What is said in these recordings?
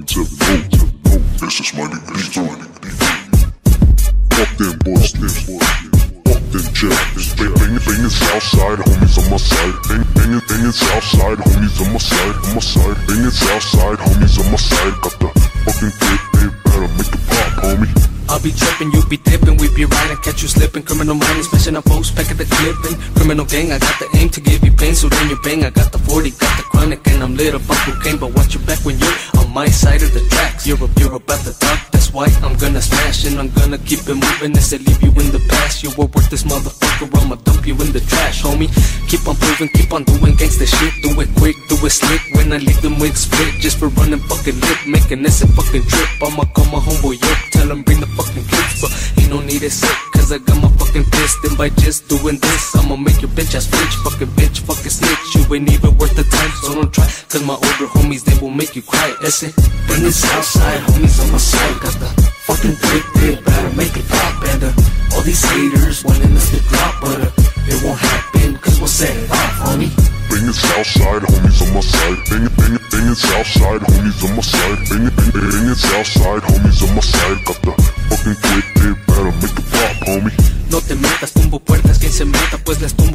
970. This is money, this is money. Fuck them boys, them boys. Fuck them jacks. Bang, bang, bangin' Southside, homies on my side. Bang, bangin', bangin' Southside, homies on my side, on my side. Bang Bangin' Southside, homies on my side. Got the fucking clip, they better make it pop, homie. I'll be tripping, you be dipping, we be riding, catch you slipping. Criminal minds, smashing up folks, pack at the clipping. Criminal gang, I got the aim to give you pain, so then you bang. I got the 40, got the chronic, and I'm lit up on cocaine. But watch your back when you're on my side of the tracks. You're up, you're about the dark, that's why I'm gonna smash and I'm gonna keep it moving. As I leave you in the past, you were worth this motherfucker, I'ma dump you in the trash, homie. Keep on proving, keep on doing gangsta shit. Do it quick, do it slick. When I leave them with split, just for running fucking lip, making this a fucking trip. I'ma call my homeboy up, tell him bring the it sick, cause I got my fucking pissed. And by just doing this, I'ma make your bitch ass bitch, fucking bitch, fucking snitch. You ain't even worth the time, so don't try, cause my older homies, they will make you cry. Ese, bring this outside, homies on my side, got the fucking thick, they better make it pop. And uh, all these haters wanting us to drop, but uh, it won't happen, cause we'll set it off, homie. Bangin' Southside, homies on my side. Bangin', bangin', bangin' Southside, homies on my side. Bangin', bangin', bangin' Southside, homies on my side. Got the fucking clip,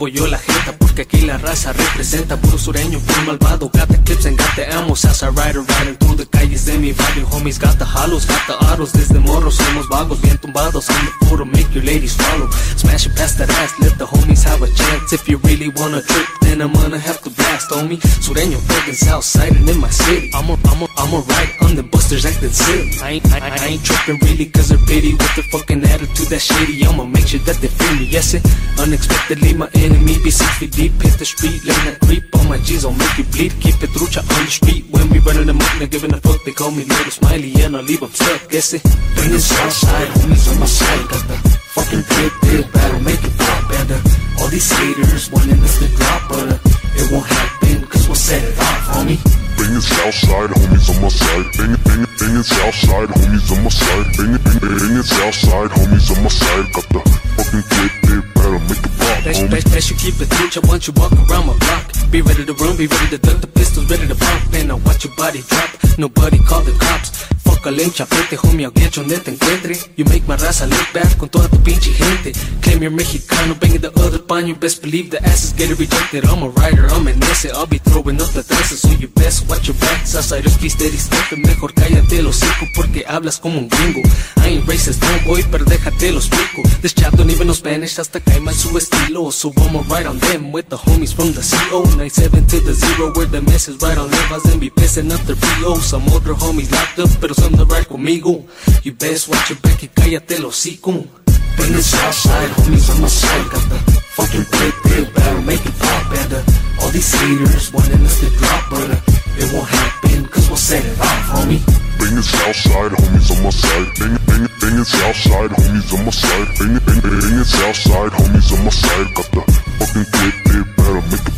yo la jeta. Aquí la raza representa puro sureño, puro malvado. Got the clips and got the ammo, salsa rider, riding through the calles de mi barrio. Homies got the halos, got the aros, desde morros somos vagos, bien tumbados. I'm the puro, make your ladies follow. Smash it past that ass, let the homies have a chance. If you really wanna trip, then I'm gonna have to blast, on homie. Sureño, fucking Southside and in my city. I'm a, I'm a, I'm a ride on the busters acting silly. I ain't, I, I ain't tripping really, cause they're pity with their fucking attitude that shitty. I'ma make sure that they feel me, yes it. Unexpectedly, my enemy be six feet deep, hit the street, let that creep on my G's, I'll make you bleed. Keep it trucha on the street when we running them up, not giving a fuck. They call me little smiley and I leave them stuck, guess it. Bring this outside, homies on my side, got the fucking clip, it better make it pop. And uh, all these haters wanting us to drop, but uh, it won't happen, cause we'll set it off, homie. Bangin' Southside, homies on my side. Bangin', bangin', bangin' Southside, homies on my side. Bangin', bangin', bangin' Southside, homies on my side. Got the best, best you keep it touch. I want you walk around my block. Be ready to run, be ready to duck the pistols, ready to pump. And I watch your body drop. Nobody call the cops. Lencha, vete homie, get donde te encuentre. You make my raza look bad con toda tu pinche gente. Claim you're Mexicano, banging the other pan, you best believe the asses get rejected. I'm a rider, I'm an ese, I'll be throwing up the treces, so you best watch your back. Please steady step, mejor cállate los hocico porque hablas como un gringo. I ain't racist, no boy, pero déjate lo explico. This chap don't even know Spanish, hasta en su estilo. So I'ma ride on them with the homies from the CO. 97 to the zero, where the messes right on levas and be pissing up their PO. Some other homies locked up, pero some the right conmigo. You best watch your back y cállate los hocico. Bring this outside, homies on my side, got the fucking clip, they better make it pop. Uh, all these haters wanting us to drop, but uh, it won't happen, cause we'll set it off, homie. Bangin' Southside, homies on my side. Bangin', bangin', bangin' Southside, homies on my side. Bangin', bangin', bangin' Southside, homies on my side. Got the fucking clip, they better make it